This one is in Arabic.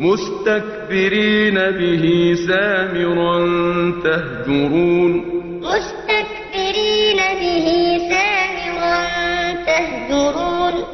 مستكبرين به سامرا تهجرون. مستكبرين به سامرا تهجرون.